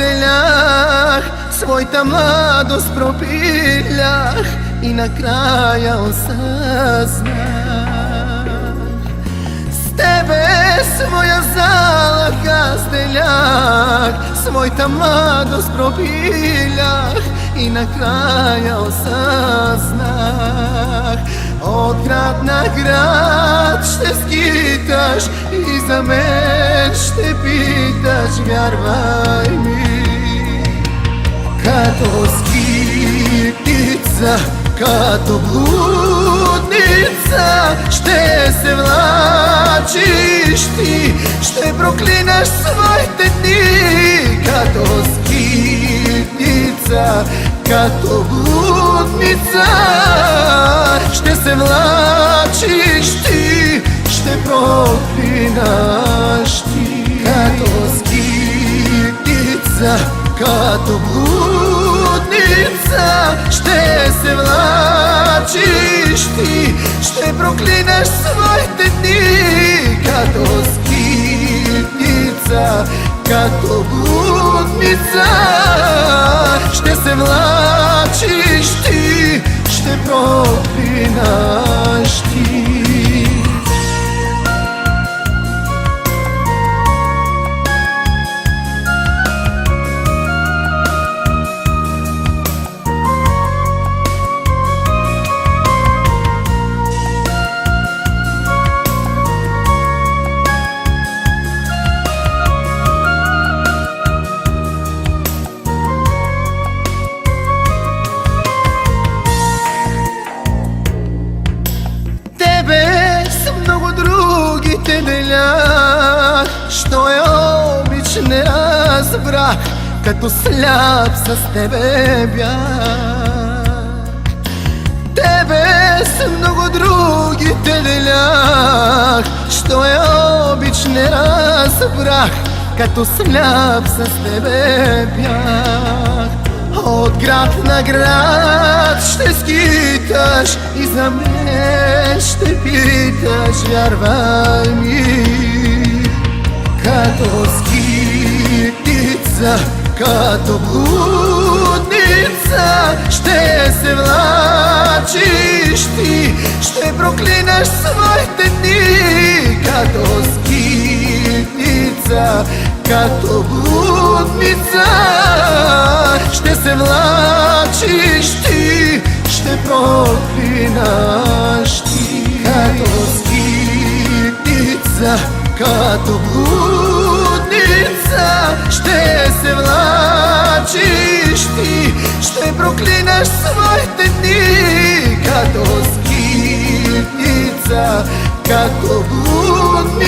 gazdeljah Svojta mladost propiljah I na kraja osaznah S tebe svoja zala gazdeljah Svojta mladost propiljah I na kraja osaznah Od grad na grad šte skitaš I za men šte pitaš Vjervaj mi Kato skitica Kato bludnica Šte se vlačiš ti Šte proklinaš svoj te dni Kato skitica Kato bludnica Šte se vlačiš ti Šte proklinaš ti. Kato skitica Bludnica Šte se vlačiš ti Šte proklinaš svoj te dni Kato skitnica Kato bludnica Šte se vlačiš видях, що е обич не разбрах, като сляп с тебе бях. Тебе с много другите делях, що е обич не разбрах, като сляп с тебе бях. От град на град ще скиташ и за мен ще питаш, вярвай ми. Като скитница, като блудница Ще се влачиш ти, ще проклинаш своите дни. Като скитница, като блудница Ще се влачиш ти, ще проклинаш skitnica Kato bludnica Šte se vlačiš ti Šte proklinaš svoj te dni Kato skitnica Kato bludnica